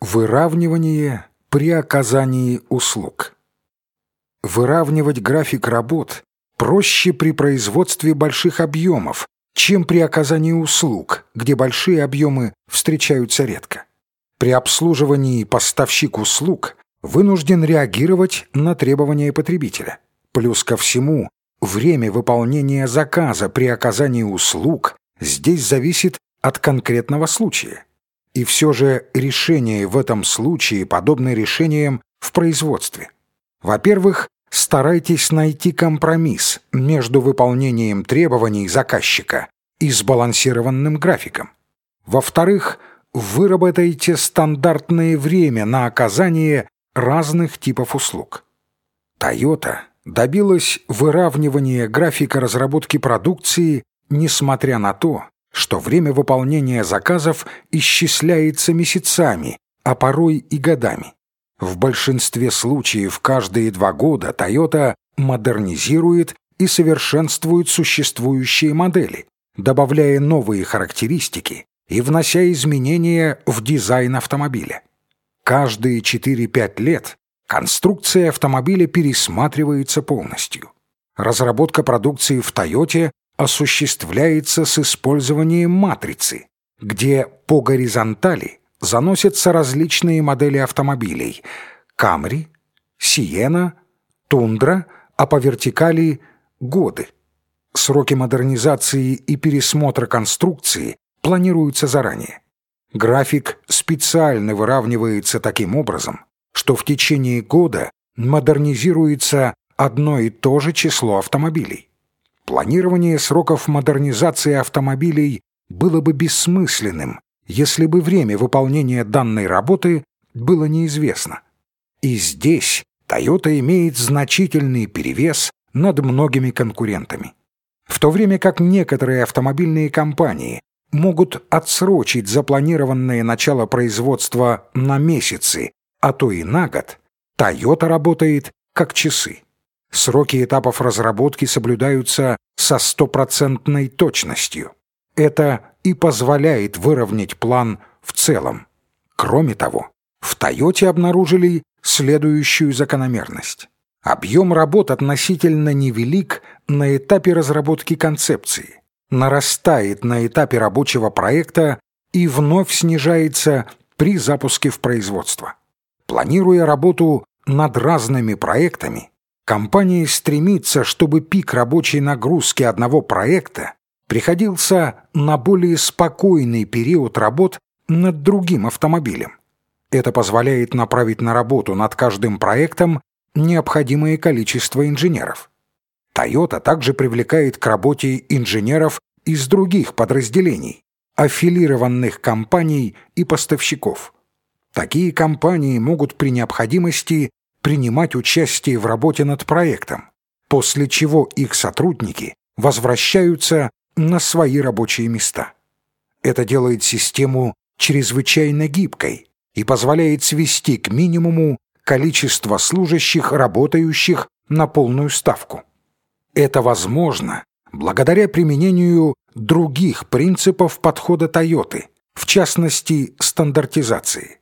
Выравнивание при оказании услуг. Выравнивать график работ проще при производстве больших объемов, чем при оказании услуг, где большие объемы встречаются редко. При обслуживании поставщик услуг вынужден реагировать на требования потребителя. Плюс ко всему, время выполнения заказа при оказании услуг здесь зависит от конкретного случая. И все же решения в этом случае подобны решениям в производстве. Во-первых, старайтесь найти компромисс между выполнением требований заказчика и сбалансированным графиком. Во-вторых, выработайте стандартное время на оказание разных типов услуг. Toyota добилась выравнивания графика разработки продукции, несмотря на то, что время выполнения заказов исчисляется месяцами, а порой и годами. В большинстве случаев каждые два года Toyota модернизирует и совершенствует существующие модели, добавляя новые характеристики и внося изменения в дизайн автомобиля. Каждые 4-5 лет конструкция автомобиля пересматривается полностью. Разработка продукции в Toyota осуществляется с использованием матрицы, где по горизонтали заносятся различные модели автомобилей Camry, Sienna, Тундра, а по вертикали – годы. Сроки модернизации и пересмотра конструкции планируются заранее. График специально выравнивается таким образом, что в течение года модернизируется одно и то же число автомобилей. Планирование сроков модернизации автомобилей было бы бессмысленным, если бы время выполнения данной работы было неизвестно. И здесь Toyota имеет значительный перевес над многими конкурентами. В то время как некоторые автомобильные компании могут отсрочить запланированное начало производства на месяцы, а то и на год, Toyota работает как часы. Сроки этапов разработки соблюдаются со стопроцентной точностью. Это и позволяет выровнять план в целом. Кроме того, в Тойоте обнаружили следующую закономерность. Объем работ относительно невелик на этапе разработки концепции, нарастает на этапе рабочего проекта и вновь снижается при запуске в производство. Планируя работу над разными проектами, Компания стремится, чтобы пик рабочей нагрузки одного проекта приходился на более спокойный период работ над другим автомобилем. Это позволяет направить на работу над каждым проектом необходимое количество инженеров. Toyota также привлекает к работе инженеров из других подразделений, аффилированных компаний и поставщиков. Такие компании могут при необходимости принимать участие в работе над проектом, после чего их сотрудники возвращаются на свои рабочие места. Это делает систему чрезвычайно гибкой и позволяет свести к минимуму количество служащих, работающих на полную ставку. Это возможно благодаря применению других принципов подхода Toyota, в частности, стандартизации.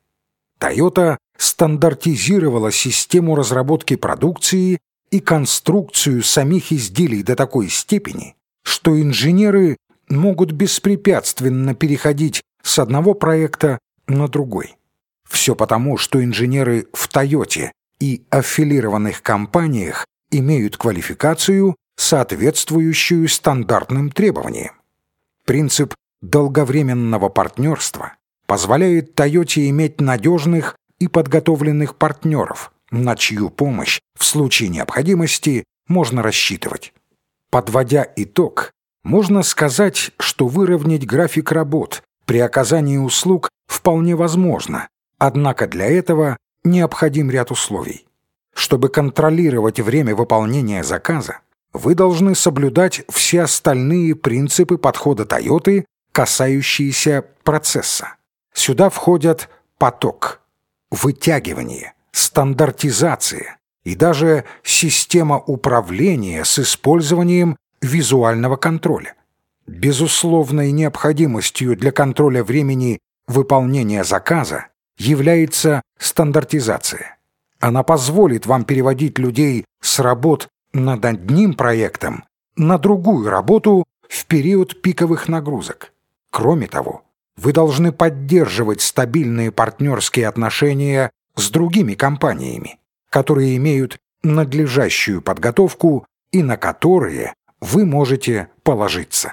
Toyota стандартизировала систему разработки продукции и конструкцию самих изделий до такой степени, что инженеры могут беспрепятственно переходить с одного проекта на другой. Все потому, что инженеры в Тойоте и аффилированных компаниях имеют квалификацию, соответствующую стандартным требованиям. Принцип долговременного партнерства позволяет Тойоте иметь надежных и подготовленных партнеров, на чью помощь в случае необходимости можно рассчитывать. Подводя итог, можно сказать, что выровнять график работ при оказании услуг вполне возможно, однако для этого необходим ряд условий. Чтобы контролировать время выполнения заказа, вы должны соблюдать все остальные принципы подхода Toyota, касающиеся процесса. Сюда входят поток, вытягивание, стандартизация и даже система управления с использованием визуального контроля. Безусловной необходимостью для контроля времени выполнения заказа является стандартизация. Она позволит вам переводить людей с работ над одним проектом на другую работу в период пиковых нагрузок. Кроме того, вы должны поддерживать стабильные партнерские отношения с другими компаниями, которые имеют надлежащую подготовку и на которые вы можете положиться.